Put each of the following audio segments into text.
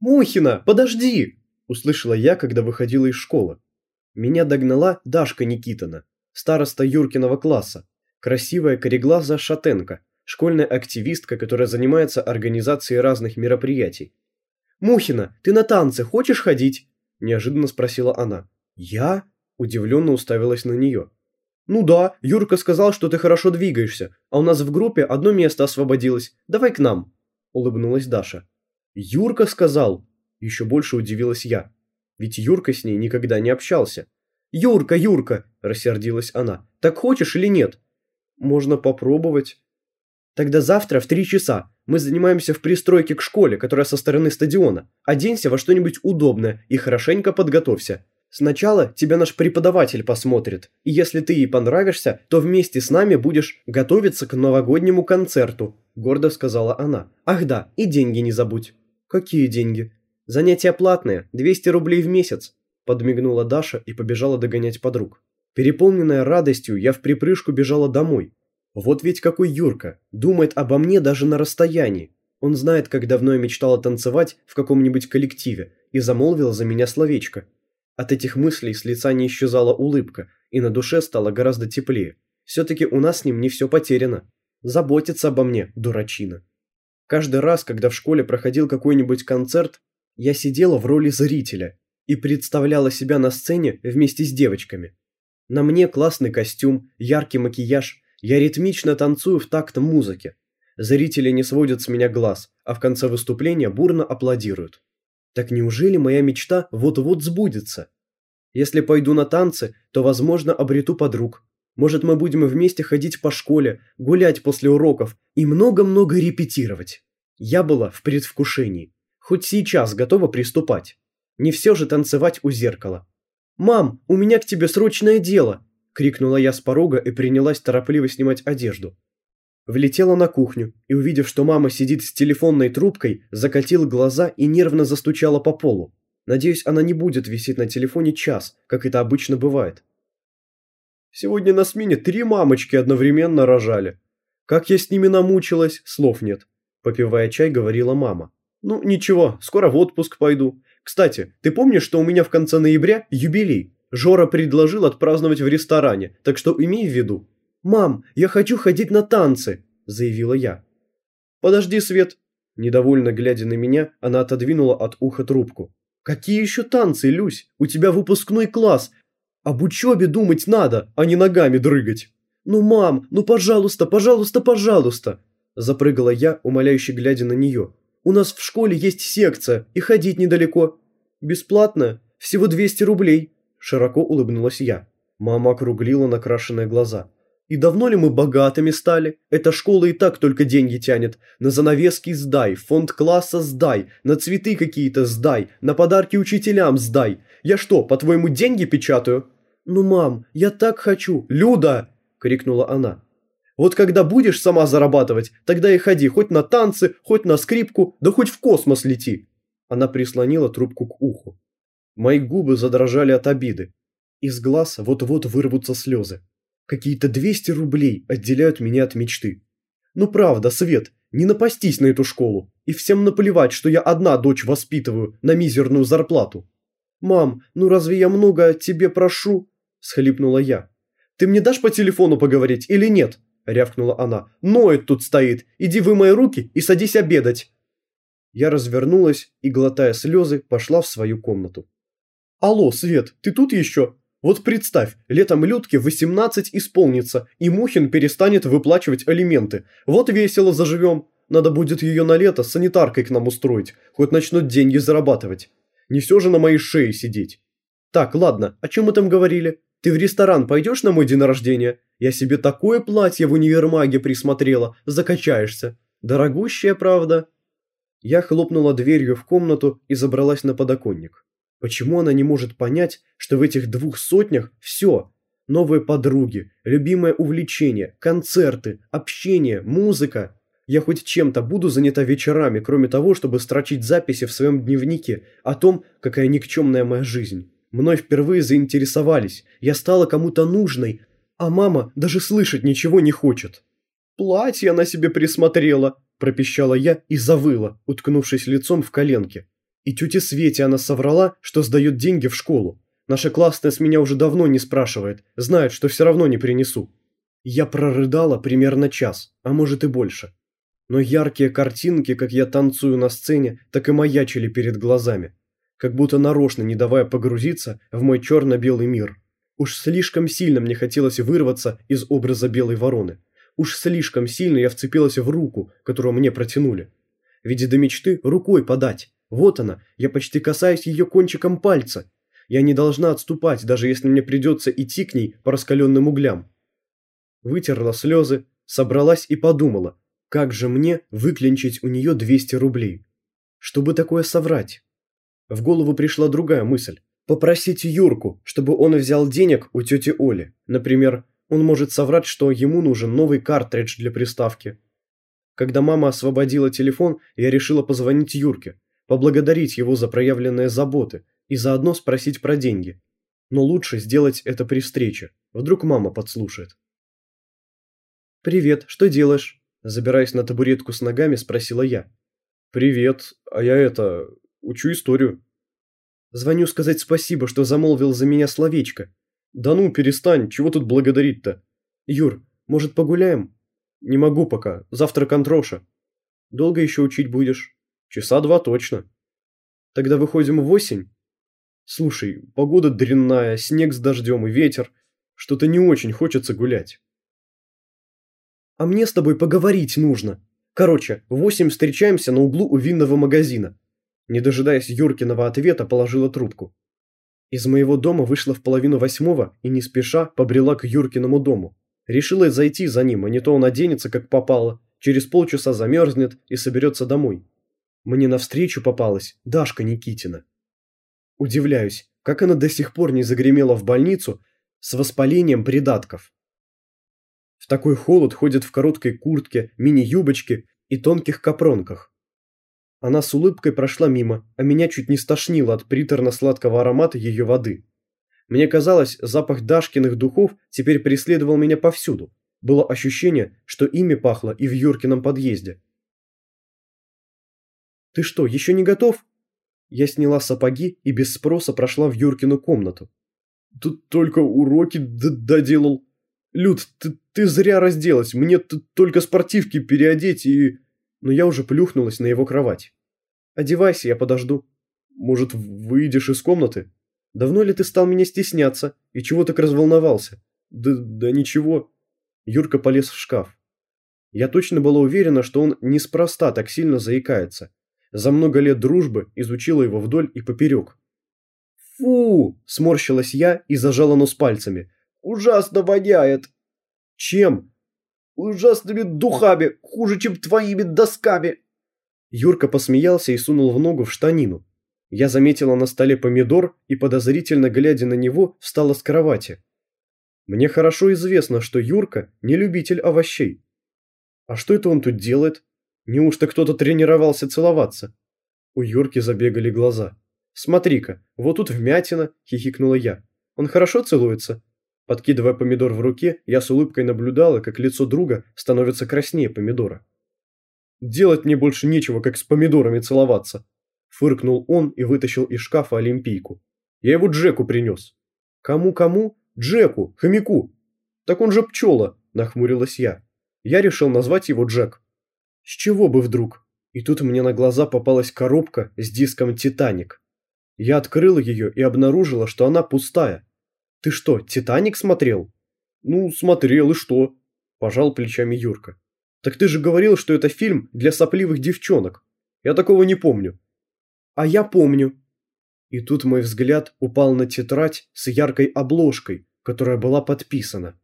«Мухина, подожди!» – услышала я, когда выходила из школы. Меня догнала Дашка Никитина, староста Юркиного класса, красивая кореглазая шатенка, школьная активистка, которая занимается организацией разных мероприятий. «Мухина, ты на танцы хочешь ходить?» – неожиданно спросила она. «Я?» – удивленно уставилась на нее. «Ну да, Юрка сказал, что ты хорошо двигаешься, а у нас в группе одно место освободилось. Давай к нам», – улыбнулась Даша. «Юрка сказал?» – еще больше удивилась я. Ведь Юрка с ней никогда не общался. «Юрка, Юрка!» – рассердилась она. «Так хочешь или нет?» «Можно попробовать». «Тогда завтра в три часа. Мы занимаемся в пристройке к школе, которая со стороны стадиона. Оденься во что-нибудь удобное и хорошенько подготовься. Сначала тебя наш преподаватель посмотрит, и если ты ей понравишься, то вместе с нами будешь готовиться к новогоднему концерту», – гордо сказала она. «Ах да, и деньги не забудь». «Какие деньги?» «Занятия платные, 200 рублей в месяц», – подмигнула Даша и побежала догонять подруг. Переполненная радостью, я в припрыжку бежала домой. Вот ведь какой Юрка, думает обо мне даже на расстоянии. Он знает, как давно я мечтала танцевать в каком-нибудь коллективе и замолвил за меня словечко. От этих мыслей с лица не исчезала улыбка, и на душе стало гораздо теплее. Все-таки у нас с ним не все потеряно. Заботится обо мне, дурачина. Каждый раз, когда в школе проходил какой-нибудь концерт, я сидела в роли зрителя и представляла себя на сцене вместе с девочками. На мне классный костюм, яркий макияж, я ритмично танцую в такт музыки. Зрители не сводят с меня глаз, а в конце выступления бурно аплодируют. Так неужели моя мечта вот-вот сбудется? Если пойду на танцы, то, возможно, обрету подруг. Может, мы будем вместе ходить по школе, гулять после уроков и много-много репетировать. Я была в предвкушении. Хоть сейчас готова приступать. Не все же танцевать у зеркала. «Мам, у меня к тебе срочное дело!» – крикнула я с порога и принялась торопливо снимать одежду. Влетела на кухню и, увидев, что мама сидит с телефонной трубкой, закатила глаза и нервно застучала по полу. Надеюсь, она не будет висеть на телефоне час, как это обычно бывает. Сегодня на смене три мамочки одновременно рожали. Как я с ними намучилась, слов нет. Попивая чай, говорила мама. Ну, ничего, скоро в отпуск пойду. Кстати, ты помнишь, что у меня в конце ноября юбилей? Жора предложил отпраздновать в ресторане, так что имей в виду. «Мам, я хочу ходить на танцы», – заявила я. «Подожди, Свет». Недовольно глядя на меня, она отодвинула от уха трубку. «Какие еще танцы, Люсь? У тебя выпускной класс. Об учебе думать надо, а не ногами дрыгать». «Ну, мам, ну пожалуйста, пожалуйста, пожалуйста!» Запрыгала я, умоляюще глядя на нее. «У нас в школе есть секция, и ходить недалеко. Бесплатно, всего 200 рублей», широко улыбнулась я. Мама округлила накрашенные глаза. И давно ли мы богатыми стали? Эта школа и так только деньги тянет. На занавески сдай, фонд класса сдай, на цветы какие-то сдай, на подарки учителям сдай. Я что, по-твоему, деньги печатаю? Ну, мам, я так хочу. Люда! крикнула она. Вот когда будешь сама зарабатывать, тогда и ходи хоть на танцы, хоть на скрипку, да хоть в космос лети. Она прислонила трубку к уху. Мои губы задрожали от обиды. Из глаз вот-вот вырвутся слезы. Какие-то 200 рублей отделяют меня от мечты. Ну правда, Свет, не напастись на эту школу. И всем наплевать, что я одна дочь воспитываю на мизерную зарплату. «Мам, ну разве я много тебе прошу?» – схлипнула я. «Ты мне дашь по телефону поговорить или нет?» – рявкнула она. «Ноет тут стоит. Иди вымой руки и садись обедать». Я развернулась и, глотая слезы, пошла в свою комнату. «Алло, Свет, ты тут еще?» Вот представь, летом Людке 18 исполнится, и Мухин перестанет выплачивать алименты. Вот весело заживем. Надо будет ее на лето санитаркой к нам устроить, хоть начнут деньги зарабатывать. Не все же на моей шее сидеть. Так, ладно, о чем мы там говорили? Ты в ресторан пойдешь на мой день рождения? Я себе такое платье в универмаге присмотрела, закачаешься. Дорогущая, правда? Я хлопнула дверью в комнату и забралась на подоконник. Почему она не может понять, что в этих двух сотнях все? Новые подруги, любимое увлечение, концерты, общение, музыка. Я хоть чем-то буду занята вечерами, кроме того, чтобы строчить записи в своем дневнике о том, какая никчемная моя жизнь. Мной впервые заинтересовались, я стала кому-то нужной, а мама даже слышать ничего не хочет. «Платье она себе присмотрела», – пропищала я и завыла, уткнувшись лицом в коленки. И тете Свете она соврала, что сдает деньги в школу. Наша классная с меня уже давно не спрашивает, знает, что все равно не принесу. Я прорыдала примерно час, а может и больше. Но яркие картинки, как я танцую на сцене, так и маячили перед глазами. Как будто нарочно не давая погрузиться в мой черно-белый мир. Уж слишком сильно мне хотелось вырваться из образа белой вороны. Уж слишком сильно я вцепилась в руку, которую мне протянули. Ведь до мечты рукой подать. Вот она, я почти касаюсь ее кончиком пальца. Я не должна отступать, даже если мне придется идти к ней по раскаленным углям. Вытерла слезы, собралась и подумала, как же мне выклинчить у нее 200 рублей. Чтобы такое соврать? В голову пришла другая мысль. Попросить Юрку, чтобы он взял денег у тети Оли. Например, он может соврать, что ему нужен новый картридж для приставки. Когда мама освободила телефон, я решила позвонить Юрке, поблагодарить его за проявленные заботы и заодно спросить про деньги. Но лучше сделать это при встрече. Вдруг мама подслушает. «Привет, что делаешь?» Забираясь на табуретку с ногами, спросила я. «Привет, а я это... учу историю». «Звоню сказать спасибо, что замолвил за меня словечко». «Да ну, перестань, чего тут благодарить-то?» «Юр, может погуляем?» «Не могу пока, завтра контроша». «Долго еще учить будешь?» «Часа два точно». «Тогда выходим в осень?» Слушай, погода дрянная, снег с дождем и ветер. Что-то не очень хочется гулять. А мне с тобой поговорить нужно. Короче, в восемь встречаемся на углу у винного магазина. Не дожидаясь Юркиного ответа, положила трубку. Из моего дома вышла в половину восьмого и не спеша побрела к Юркиному дому. Решила зайти за ним, а не то он оденется как попало, через полчаса замерзнет и соберется домой. Мне навстречу попалась Дашка Никитина. Удивляюсь, как она до сих пор не загремела в больницу с воспалением придатков. В такой холод ходит в короткой куртке, мини-юбочке и тонких капронках. Она с улыбкой прошла мимо, а меня чуть не стошнило от приторно-сладкого аромата ее воды. Мне казалось, запах Дашкиных духов теперь преследовал меня повсюду. Было ощущение, что ими пахло и в Юркином подъезде. «Ты что, еще не готов?» Я сняла сапоги и без спроса прошла в Юркину комнату. Тут только уроки доделал. Люд, ты, ты зря разделась, мне тут только спортивки переодеть и... Но я уже плюхнулась на его кровать. Одевайся, я подожду. Может, выйдешь из комнаты? Давно ли ты стал меня стесняться? И чего так разволновался? Да, да ничего. Юрка полез в шкаф. Я точно была уверена, что он неспроста так сильно заикается за много лет дружбы изучила его вдоль и поперек. «Фу!» – сморщилась я и зажала нос пальцами. «Ужасно воняет!» «Чем?» «Ужасными духами, хуже, чем твоими досками!» Юрка посмеялся и сунул в ногу в штанину. Я заметила на столе помидор и, подозрительно глядя на него, встала с кровати. Мне хорошо известно, что Юрка не любитель овощей. А что это он тут делает? Неужто кто-то тренировался целоваться? У Юрки забегали глаза. «Смотри-ка, вот тут вмятина», – хихикнула я. «Он хорошо целуется?» Подкидывая помидор в руке, я с улыбкой наблюдала, как лицо друга становится краснее помидора. «Делать мне больше нечего, как с помидорами целоваться», – фыркнул он и вытащил из шкафа олимпийку. «Я его Джеку принес». «Кому-кому? Джеку, хомяку». «Так он же пчела», – нахмурилась я. Я решил назвать его Джек. С чего бы вдруг? И тут мне на глаза попалась коробка с диском «Титаник». Я открыла ее и обнаружила, что она пустая. «Ты что, «Титаник» смотрел?» «Ну, смотрел, и что?» – пожал плечами Юрка. «Так ты же говорил, что это фильм для сопливых девчонок. Я такого не помню». «А я помню». И тут мой взгляд упал на тетрадь с яркой обложкой, которая была подписана.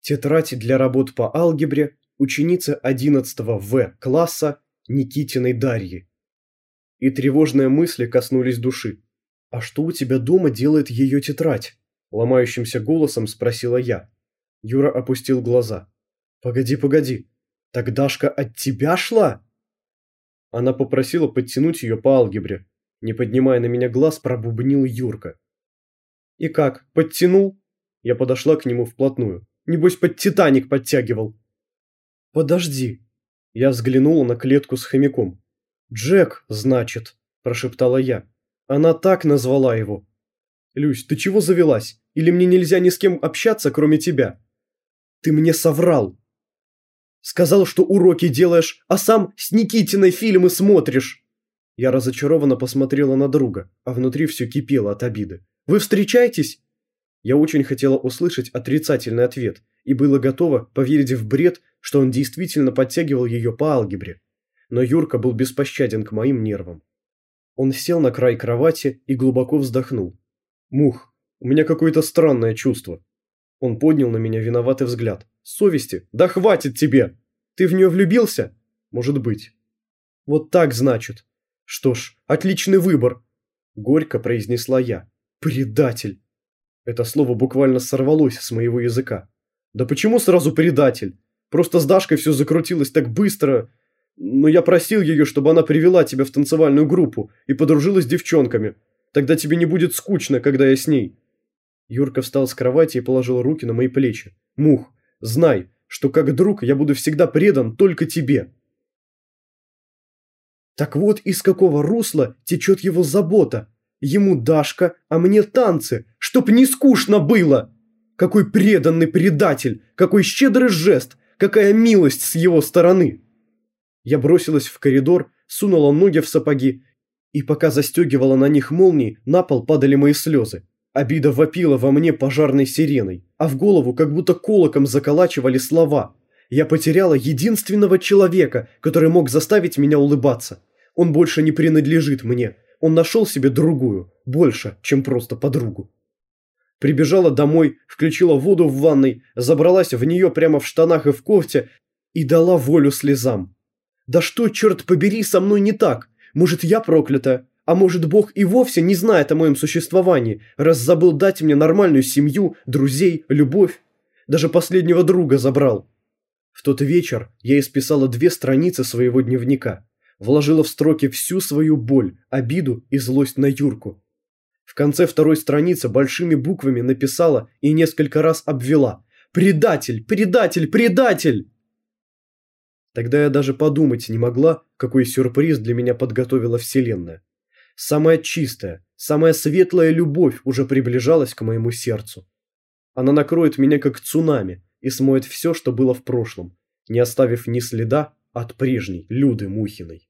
Тетрадь для работ по алгебре ученица 11 В класса Никитиной Дарьи. И тревожные мысли коснулись души. «А что у тебя дома делает ее тетрадь?» Ломающимся голосом спросила я. Юра опустил глаза. «Погоди, погоди, так Дашка от тебя шла?» Она попросила подтянуть ее по алгебре. Не поднимая на меня глаз, пробубнил Юрка. «И как, подтянул?» Я подошла к нему вплотную. «Небось, под Титаник подтягивал». «Подожди». Я взглянула на клетку с хомяком. «Джек, значит». прошептала я. Она так назвала его. Люсь, ты чего завелась? Или мне нельзя ни с кем общаться, кроме тебя? Ты мне соврал. Сказал, что уроки делаешь, а сам с Никитиной фильмы смотришь. Я разочарованно посмотрела на друга, а внутри все кипело от обиды. Вы встречаетесь? Я очень хотела услышать отрицательный ответ и была готова поверить в бред, что он действительно подтягивал ее по алгебре. Но Юрка был беспощаден к моим нервам. Он сел на край кровати и глубоко вздохнул. «Мух, у меня какое-то странное чувство». Он поднял на меня виноватый взгляд. «Совести? Да хватит тебе! Ты в нее влюбился? Может быть». «Вот так, значит. Что ж, отличный выбор», – горько произнесла я. «Предатель!» Это слово буквально сорвалось с моего языка. «Да почему сразу предатель? Просто с Дашкой все закрутилось так быстро. Но я просил ее, чтобы она привела тебя в танцевальную группу и подружилась с девчонками. Тогда тебе не будет скучно, когда я с ней». Юрка встал с кровати и положил руки на мои плечи. «Мух, знай, что как друг я буду всегда предан только тебе». Так вот из какого русла течет его забота. Ему Дашка, а мне танцы, чтоб не скучно было. Какой преданный предатель, какой щедрый жест, какая милость с его стороны. Я бросилась в коридор, сунула ноги в сапоги, и пока застегивала на них молнии, на пол падали мои слезы. Обида вопила во мне пожарной сиреной, а в голову как будто колоком заколачивали слова. Я потеряла единственного человека, который мог заставить меня улыбаться. Он больше не принадлежит мне. Он нашел себе другую, больше, чем просто подругу. Прибежала домой, включила воду в ванной, забралась в нее прямо в штанах и в кофте и дала волю слезам. Да что, черт побери, со мной не так? Может, я проклята? А может, Бог и вовсе не знает о моем существовании, раз забыл дать мне нормальную семью, друзей, любовь? Даже последнего друга забрал. В тот вечер я исписала две страницы своего дневника вложила в строки всю свою боль, обиду и злость на Юрку. В конце второй страницы большими буквами написала и несколько раз обвела «Предатель! Предатель! Предатель!» Тогда я даже подумать не могла, какой сюрприз для меня подготовила Вселенная. Самая чистая, самая светлая любовь уже приближалась к моему сердцу. Она накроет меня как цунами и смоет все, что было в прошлом, не оставив ни следа от прежней Люды Мухиной.